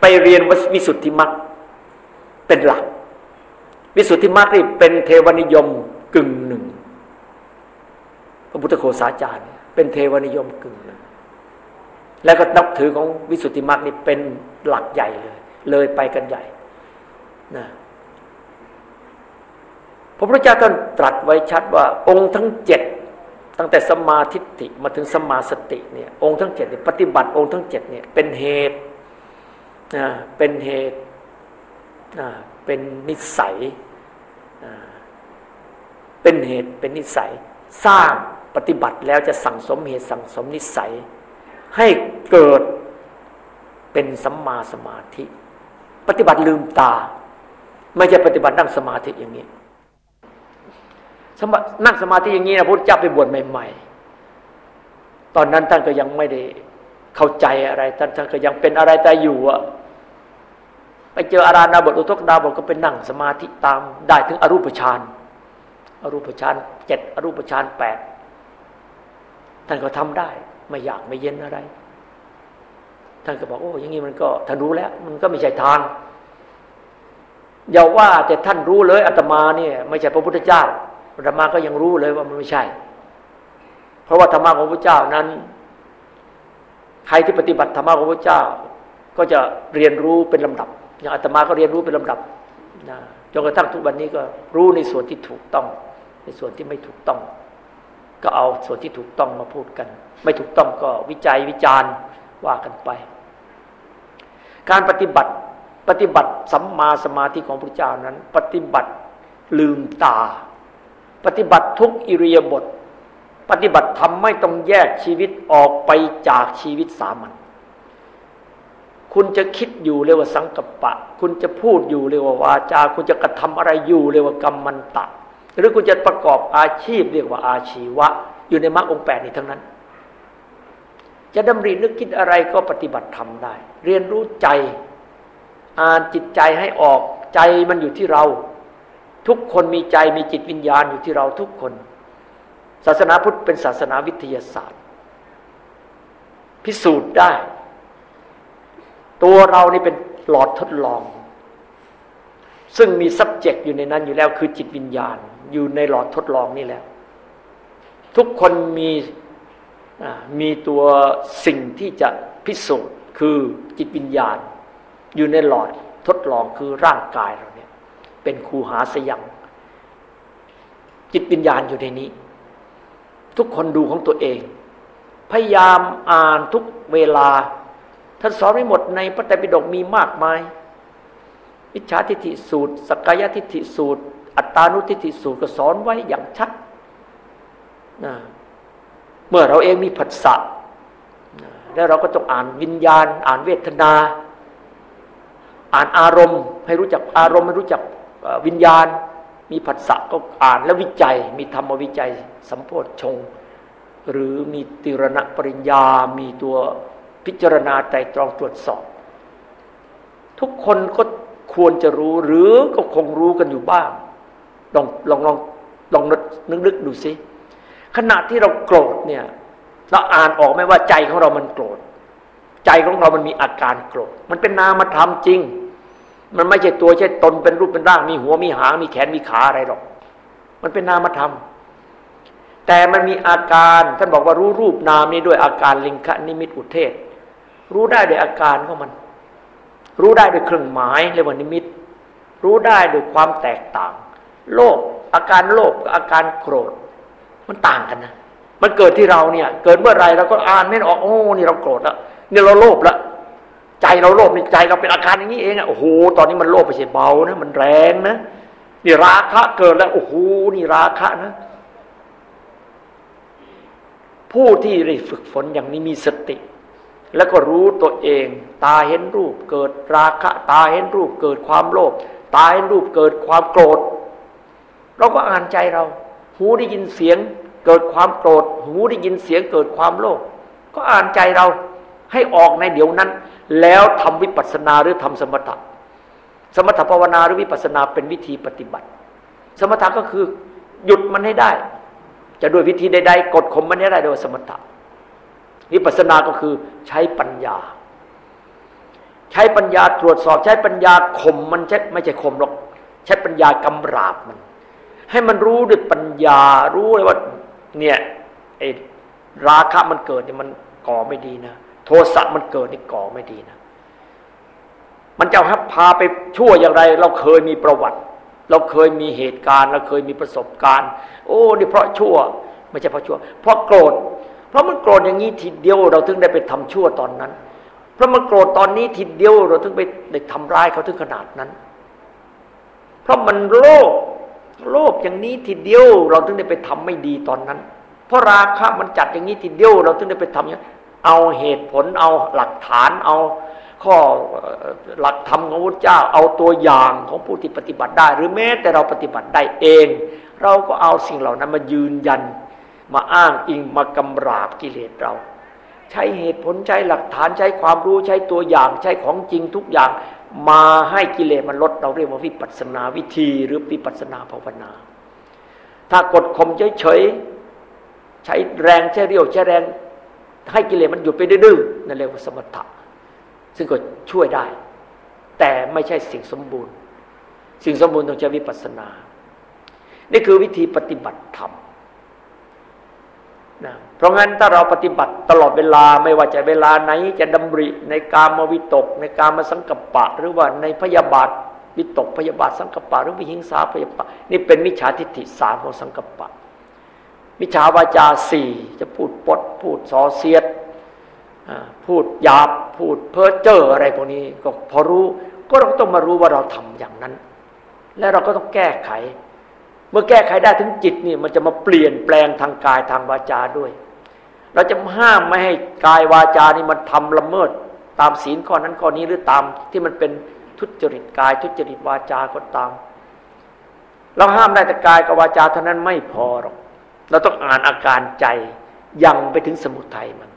ไปเรียนวิสุทธิมรรคเป็นหลัก วิสุทธิมรรคนี่เป็นเทวนิยมกึ่งหนึ่ง ระพุทธโฆษาจารย์ เป็นเทวนิยมกึ่งหนึ่งแล้วก็นับถือของวิสุทธิมรรคนี่เป็นหลักใหญ่เลย เลยไปกันใหญ่นะพระพุทธเจ้าท่านตรัสไว้ชัดว่าองค์ทั้งเจ็ดตั้งแต่สมาธิิมาถึงสมาสติเนี่ยองค์ทั้งเจ็ดเนี่ยปฏิบัติองค์ทั้งเจ็ดเนี่ยเป็นเหตุนะเป็นเหตุนะเป็นนิสัยนะเป็นเหตุเป็นนิสัย สร้าง ปฏิบัติแล้วจะสั่งสมเหตุสั่งสมนิสัย ให้เกิดเป็นสัมมาสมาธิ ปฏิบัติลืมตา ไม่ใช่ปฏิบัตินั่งสมาธิอย่างนี้นั่งสมาธิอย่างนี้นะพุทธเจ้าไปบวชใหม่ ๆ ตอนนั้นท่านก็ยังไม่ได้เข้าใจอะไร ท่านท่านก็ยังเป็นอะไรแต่อยู่อะไปเจออาราณาบทอุทกดาบทก็ไปนั่งสมาธิตามได้ถึงอรูปฌานอรูปฌานเจ็ดอรูปฌานแปด ท่านก็ทำได้ ไม่อยากไม่เย็นอะไร ท่านก็บอกโอ้อย่างนี้มันก็ท่านรู้แล้ว มันก็ไม่ใช่ทางอย่าว่าแต่ท่านรู้เลยอาตมาเนี่ย ไม่ใช่พระพุทธเจ้าธรรมาก็ยังรู้เลยว่ามันไม่ใช่ เพราะว่าธรรมะของพระเจ้านั้น ใครที่ปฏิบัติธรรมะของพระเจ้า ก็จะเรียนรู้เป็นลำดับอย่างอาตมาก็เรียนรู้เป็นลำดับนะจนกระทั่งทุกวันนี้ก็รู้ในส่วนที่ถูกต้อง ในส่วนที่ไม่ถูกต้อง ก็เอาส่วนที่ถูกต้องมาพูดกัน ไม่ถูกต้องก็วิจัยวิจารณ์ว่ากันไป การปฏิบัติปฏิบัติสัมมาสมาธิของพระเจ้านั้น ปฏิบัติลืมตา ปฏิบัติทุกอิริยาบถปฏิบัติทำไม่ต้องแยกชีวิตออกไปจากชีวิตสามัญคุณจะคิดอยู่เรียกว่าสังกัปปะ คุณจะพูดอยู่เรียกว่าวาจา คุณจะกระทำอะไรอยู่เรียกว่ากรรมมันตะ หรือคุณจะประกอบอาชีพเรียกว่าอาชีวะ อยู่ในมรรคองแปดนี้ทั้งนั้น จะดำรินึกคิดอะไรก็ปฏิบัติทำได้ เรียนรู้ใจ อ่านจิตใจให้ออกใจมันอยู่ที่เรา ทุกคนมีใจมีจิตวิญญาณอยู่ที่เราทุกคน ศาสนาพุทธเป็นศาสนาวิทยาศาสตร์ พิสูจน์ได้ ตัวเรานี่เป็นหลอดทดลองซึ่งมี subject อยู่ในนั้นอยู่แล้วคือจิตวิญญาณ อยู่ในหลอดทดลองนี่แล้วทุกคนมีมีตัวสิ่งที่จะพิสูจน์คือจิตวิญญาณ อยู่ในหลอดทดลองคือร่างกายเราเนี่ย เป็นครูหาสยังจิตวิญญาณอยู่ในนี้ ทุกคนดูของตัวเอง พยายามอ่านทุกเวลาท่านสอนไม่หมดในพระไตรปิฎกมีมากมายวิชาทิฏฐิสูตรสกายทิฏฐิสูตร อัตตานุทิฏฐิสูตรก็สอนไว้อย่างชัดนะเมื่อเราเองมีผัสสะแล้วเราก็ต้องอ่านวิญญาณ อ่านเวทนา อ่านอารมณ์ ให้รู้จักอารมณ์ให้รู้จักวิญญาณ มีผัสสะก็อ่านและวิจัย มีธรรมวิจัย สัมโพธชง หรือมีติรณปริญญา มีตัวพิจารณาใจตรองตรวจสอบ ทุกคนก็ควรจะรู้หรือก็คงรู้กันอยู่บ้าง ลองลองลองลองนึกนึกดูสิขณะที่เราโกรธเนี่ยเราอ่านออกไหมว่าใจของเรามันโกรธ ใจของเรามันมีอาการโกรธ มันเป็นนามธรรมจริง มันไม่ใช่ตัวใช่ตนเป็นรูปเป็นร่าง มีหัวมีหางมีแขนมีขาอะไรหรอก มันเป็นนามธรรม แต่มันมีอาการท่านบอกว่ารู้รูปนามนี้ด้วยอาการลิงคะนิมิตอุเทศ รู้ได้ด้วยอาการของมัน รู้ได้ด้วยเครื่องหมายเรียกว่านิมิต รู้ได้ด้วยความแตกต่าง โลภอาการโลภกับอาการโกรธ มันต่างกันนะ มันเกิดที่เราเนี่ย เกิดเมื่อไรเราก็อ่านไม่ออกโอ้นี่เราโกรธแล้วนี่เราโลภแล้วใจเราโลภในใจเราเป็นอาการอย่างนี้เองอะโอ้โหตอนนี้มันโลภไปเสียเบานะมันแรงนะนี่ราคะเกิดแล้วโอ้โหนี่ราคะนะ ผู้ที่ได้ฝึกฝนอย่างนี้มีสติ แล้วก็รู้ตัวเอง ตาเห็นรูปเกิดราคะ ตาเห็นรูปเกิดความโลภตาเห็นรูปเกิดความโกรธ เราก็อ่านใจเรา หูได้ยินเสียง เกิดความโกรธ หูได้ยินเสียงเกิดความโลภก็อ่านใจเราให้ออกในเดี๋ยวนั้น แล้วทำวิปัสสนาหรือทำสมถะสมถภาวนาหรือวิปัสสนาเป็นวิธีปฏิบัติ สมถะก็คือหยุดมันให้ได้ จะด้วยวิธีใดๆกดข่มมันให้ได้โดยสมถะวิปัสสนาก็คือใช้ปัญญา ใช้ปัญญาตรวจสอบใช้ปัญญาข่มมันใช่ไม่ใช่ข่มหรอก ใช้ปัญญากำราบมัน ให้มันรู้ด้วยปัญญา รู้เลยว่า เนี่ยไอ้ราคะมันเกิดเนี่ยมันก่อไม่ดีนะ โทสะมันเกิดนี่ก่อไม่ดีนะ มันจะพาไปชั่วอย่างไร เราเคยมีประวัติ เราเคยมีเหตุการณ์ เราเคยมีประสบการณ์ โอ้นี่เพราะชั่ว ไม่ใช่เพราะชั่ว เพราะโกรธ เพราะมันโกรธอย่างนี้ทีเดียวเราถึงได้ไปทำชั่วตอนนั้น เพราะมันโกรธตอนนี้ทีเดียวเราถึงไปได้ทำร้ายเขาถึงขนาดนั้น เพราะมันโลภ โลภอย่างนี้ทีเดียวเราถึงได้ไปทำไม่ดีตอนนั้น เพราะราคะมันจัดอย่างนี้ทีเดียวเราถึงได้ไปทำอย่างเอาเหตุผลเอาหลักฐานเอาข้อหลักธรรมของพระเจ้า เอาตัวอย่างของผู้ที่ปฏิบัติได้ หรือแม้แต่เราปฏิบัติได้เอง เราก็เอาสิ่งเหล่านั้นมายืนยัน มาอ้างอิงมากำราบกิเลสเรา ใช้เหตุผลใช้หลักฐานใช้ความรู้ใช้ตัวอย่าง ใช้ของจริงทุกอย่าง มาให้กิเลสมันลดเราเรียกว่าวิปัสนาวิธีหรือวิปัสนาภาวนา ถ้ากดข่มเฉยๆใช้แรงใช้เรี่ยวใช้แรงให้กิเลสมันหยุดไปดื้อๆนั่นเรียกว่าสมถะ ซึ่งก็ช่วยได้ แต่ไม่ใช่สิ่งสมบูรณ์ สิ่งสมบูรณ์ต้องใช้วิปัสสนา นี่คือวิธีปฏิบัติธรรม นะเพราะงั้นถ้าเราปฏิบัติตลอดเวลาไม่ว่าจะเวลาไหนจะดำริในกามวิตก ในกามาสังกัปปะ หรือว่าในพยาบาทวิตกพยาบาทสังกัปปะ หรือวิหิงสาพยาบาทนี่เป็นมิจฉาทิฏฐิสามของสังกัปปะ มิจฉาวาจาสี่จะพูดปด พูดสอเสียดพูดหยาบพูดเพ้อเจ้ออะไรพวกนี้ ก็พอรู้ก็เราต้องมารู้ว่าเราทำอย่างนั้น และเราก็ต้องแก้ไข มื่อแก้ไขได้ถึงจิตนี่มันจะมาเปลี่ยนแปลงทางกายทางวาจาด้วย เราจะห้ามไม่ให้กายวาจานี่มันทำละเมิด ตามศีลข้อนั้นข้อนี้หรือตามที่มันเป็นทุจริตกาย ทุจริตวาจาก็ตาม เราห้ามได้แต่กายกับวาจาเท่านั้นไม่พอหรอกเราต้องอ่านอาการใจยังไปถึงสมุทัยมัน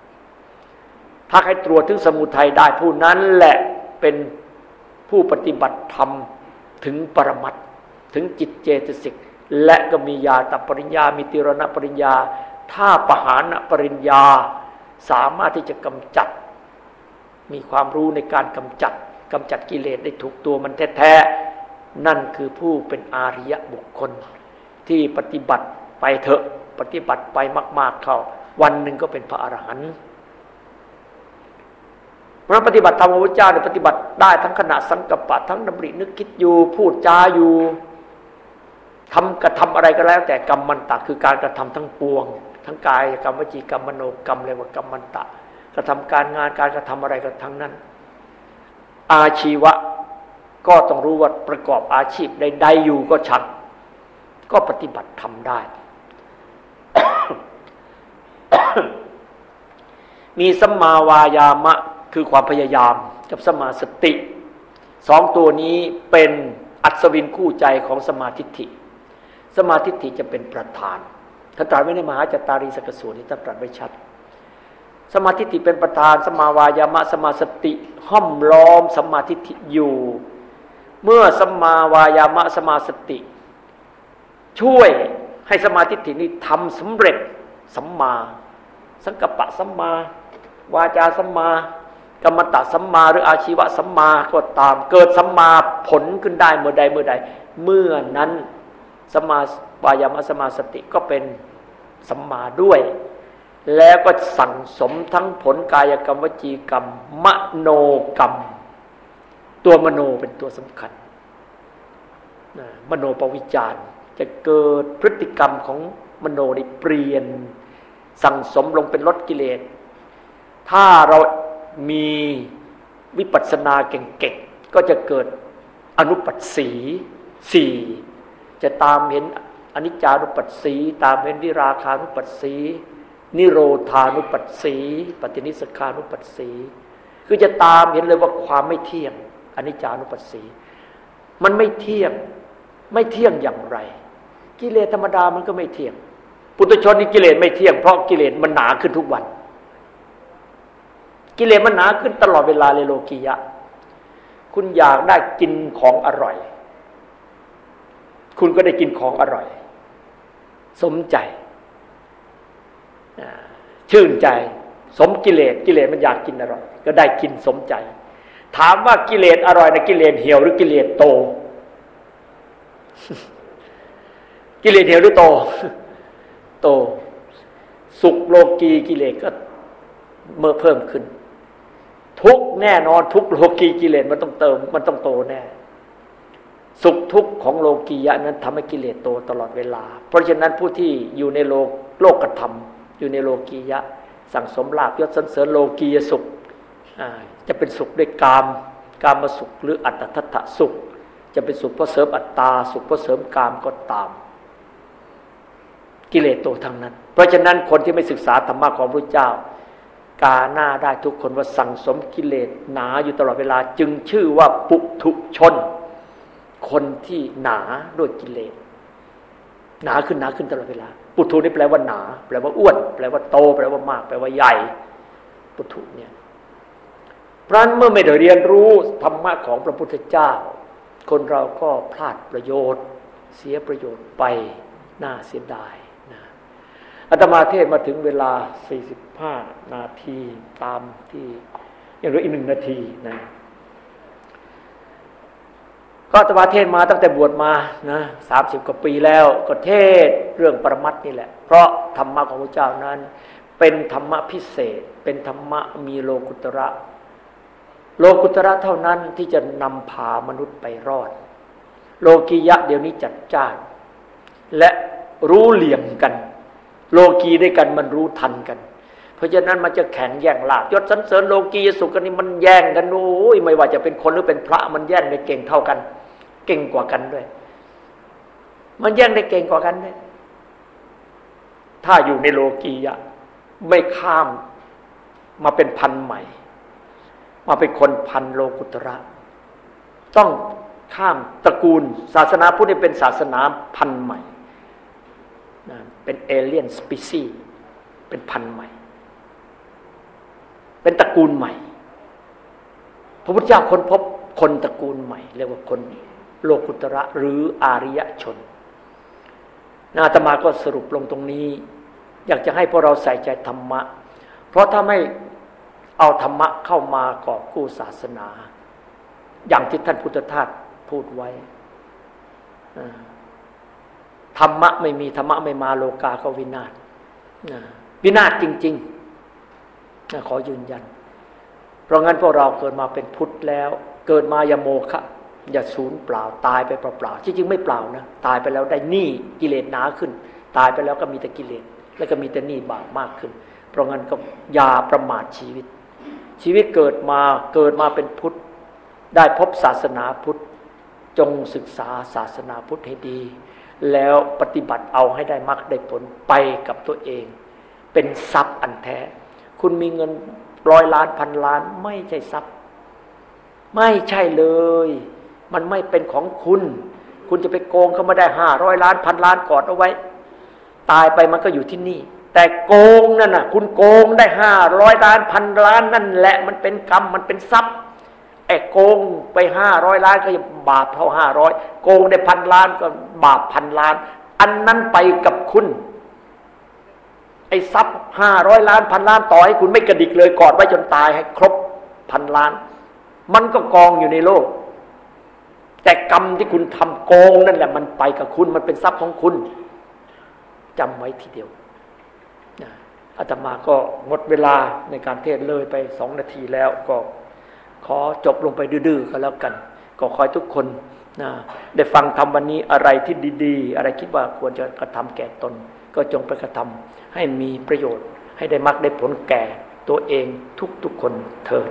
ถ้าใครตรวจถึงสมุทัยได้ผู้นั้นแหละเป็นผู้ปฏิบัติธรรมถึงปรมัตถึงจิตเจตสิก และก็มียาตปริญญา มีติรณปริญญา ถ้าปหานปริญญา สามารถที่จะกำจัด มีความรู้ในการกำจัดกำจัดกิเลสได้ถูกตัวมันแท้ๆนั่นคือผู้เป็นอาริยบุคคล ที่ปฏิบัติไปเถอะปฏิบัติไปมาก ๆเขาวันหนึ่งก็เป็นพระอรหันต์เพราะปฏิบัติธรรมพระพุทธเจ้าเนี่ยปฏิบัติได้ทั้งขณะสังกัปปะทั้งดำรินึกคิดอยู่พูดจาอยู่ ทำกระทำอะไรก็แล้ว แต่กรรมมันตะคือการกระทำทั้งปวง ทั้งกายกรรมวจีกรรมมโนกรรมเรียกว่ากรรมมันตะกระทำการงานการกระทำอะไรก็ทั้งนั้น อาชีวะก็ต้องรู้ว่าประกอบอาชีพใดๆอยู่ก็ชัดก็ปฏิบัติทำได้ มีสัมมาวายามะคือความพยายามกับสมาสติ สองตัวนี้เป็นอัศวินคู่ใจของสมาธิิ สมาธิฐิจะเป็นประธานท่านตรัสไว้ในมหาจตารีสกสูตรนี้ท่านตรัสไว้ชัด สมาธิฐิเป็นประธาน สมาวายามะสมาสติห้อมล้อมสมาธิฐิอยู่ เมื่อสมาวายามะสมาสติ ช่วยให้สมาธิฐินี้ทำสำเร็จสัมมา สังกปะสัมมา วาจาสัมมากรรมตะสัมมาหรืออาชีวะสัมมาก็ตาม เกิดสัมมาผลขึ้นได้เมื่อใดเมื่อใด เมื่อนั้น สมาวายามสมาสติก็เป็นสัมมาด้วย แล้วก็สั่งสมทั้งผลกายกรรมวจีกรรม มโนกรรม ตัวมโนเป็นตัวสำคัญมโนปวิจารจะเกิดพฤติกรรมของมโนได้เปลี่ยน สั่งสมลงเป็นลดกิเลส ถ้าเรามีวิปัสสนาเก่งๆก็จะเกิดอนุปัสสีสี่ จะตามเห็นอนิจจานุปัสสี ตามเห็นวิราคานุปัสสี นิโรธานุปัสสี ปฏินิสขานุปัสสี คือจะตามเห็นเลยว่าความไม่เที่ยงอนิจจานุปัสสี มันไม่เที่ยงไม่เที่ยงอย่างไร กิเลสธรรมดามันก็ไม่เที่ยง ปุถุชนนี่กิเลสไม่เที่ยงเพราะกิเลสมันหนาขึ้นทุกวัน กิเลสมันหนาขึ้นตลอดเวลาเลยโลกียะ คุณอยากได้กินของอร่อย คุณก็ได้กินของอร่อย สมใจ ชื่นใจ สมกิเลสกิเลสมันอยากกินอร่อย ก็ได้กินสมใจ ถามว่ากิเลสอร่อยนะกิเลสเหี่ยวหรือกิเลสโต กิเลสเหี่ยวหรือโต โต สุขโลกีกิเลสก็เมื่อเพิ่มขึ้น ทุกแน่นอนทุกโลกีกิเลสมันต้องเติม มันต้องโตแน่ สุขทุกข์ของโลกียะนั้นทำให้กิเลสโตตลอดเวลา เพราะฉะนั้นผู้ที่อยู่ในโลกโลกธรรม อยู่ในโลกียะ สั่งสมลาภยศสันเสริญโลกียสุขจะเป็นสุขด้วยกามกามสุขหรืออัตถัตถสุข จะเป็นสุขเพราะเสริมอัตตา สุขเพราะเสริมกามก็ตาม กิเลสโตทั้งนั้น เพราะฉะนั้นคนที่ไม่ศึกษาธรรมะของพระเจ้ากาหน้าได้ทุกคนว่าสั่งสมกิเลสหนาอยู่ตลอดเวลา จึงชื่อว่าปุถุชน คนที่หนาด้วยกิเลสหนาขึ้นหนาขึ้นตลอดเวลา ปุถุนี่แปลว่าหนา แปลว่าอ้วน แปลว่าโต แปลว่ามาก แปลว่าใหญ่ ปุถุเนี่ยพราะนั้นเมื่อไม่ได้เรียนรู้ธรรมะของพระพุทธเจ้า คนเราก็พลาดประโยชน์ เสียประโยชน์ไปน่าเสียดายนะอาตมาเทศมาถึงเวลา 45 นาทีตามที่ยังเหลืออีกหนึ่งนาทีนะ ก็ตมาเทศมาตั้งแต่บวชมานะสามสิบกว่าปีแล้วก็เทศเรื่องปรมัตนี่แหละ เพราะธรรมะของพระเจ้านั้น เป็นธรรมะพิเศษ เป็นธรรมะมีโลกุตระ โลกุตระเท่านั้นที่จะนำพามนุษย์ไปรอด โลกียะเดี๋ยวนี้จัดจ้าน และรู้เหลี่ยมกัน โลกีด้วยกันมันรู้ทันกัน เพราะฉะนั้นมันจะแข่งแย่งลาบยศสันเสริญโลกียสุกันนี่มันแย่งกันโอ้ยไม่ว่าจะเป็นคนหรือเป็นพระมันแย่งได้เก่งเท่ากัน เก่งกว่ากันด้วย มันแย่งได้เก่งกว่ากันด้วยถ้าอยู่ในโลกียะไม่ข้ามมาเป็นพันใหม่ มาเป็นคนพันโลกุตระ ต้องข้ามตระกูล ศาสนาพุทธเป็นศาสนาพันใหม่ เป็นเอเลียนสปีซีเป็นพันใหม่ เป็นตระกูลใหม่ พระพุทธเจ้าค้นพบคนตระกูลใหม่ เรียกว่าคนโลกุตระหรืออาริยชนอาตมาก็สรุปลงตรงนี้ อยากจะให้พวกเราใส่ใจธรรมะ เพราะถ้าไม่เอาธรรมะเข้ามากอบกู้ศาสนา อย่างที่ท่านพุทธทาสพูดไว้ธรรมะไม่มีธรรมะไม่มาโลกาก็วินาศวินาศจริง ๆ ขอยืนยัน เพราะงั้นพวกเราเกิดมาเป็นพุทธแล้ว เกิดมาอย่าโมฆะอย่าสูญเปล่าตายไปเปล่าๆจริงๆไม่เปล่านะตายไปแล้วได้หนี้กิเลสหนาขึ้น ตายไปแล้วก็มีแต่กิเลสแล้วก็มีแต่หนี้บาปมากขึ้น เพราะงั้นก็อย่าประมาทชีวิต ชีวิตเกิดมาเกิดมาเป็นพุทธได้พบศาสนาพุทธจงศึกษาศาสนาพุทธให้ดี แล้วปฏิบัติเอาให้ได้มรรคได้ผลไปกับตัวเอง เป็นทรัพย์อันแท้ คุณมีเงินร้อยล้านพันล้าน ไม่ใช่ทรัพย์ ไม่ใช่เลย มันไม่เป็นของคุณ คุณจะไปโกงเขามาได้ห้าร้อยล้านพันล้านกอดเอาไว้ ตายไปมันก็อยู่ที่นี่ แต่โกงนั่นน่ะ คุณโกงได้ห้าร้อยล้านพันล้านนั่นแหละ มันเป็นกรรมมันเป็นทรัพย์ไอ้โกงไปห้าร้อยล้านก็ยังบาปเท่าห้าร้อยโกงได้พันล้านก็บาปพันล้าน อันนั้นไปกับคุณ ไอ้ทรัพย์ห้าร้อยล้านพันล้านต่อให้คุณไม่กระดิกเลยกอดไว้จนตายให้ครบพันล้าน มันก็กองอยู่ในโลก แต่กรรมที่คุณทำโกงนั่นแหละ มันไปกับคุณมันเป็นทรัพย์ของคุณจำไว้ทีเดียวอาตมาก็หมดเวลาในการเทศเลยไปสองนาทีแล้วก็ขอจบลงไปดื้อๆก็แล้วกัน ก็คอยทุกคนนะได้ฟังทำวันนี้อะไรที่ดี ๆ อะไรคิดว่าควรจะกระทำแก่ตน ก็จงประกระทำให้มีประโยชน์ให้ได้มรรคได้ผลแก่ตัวเองทุกๆคนเธอ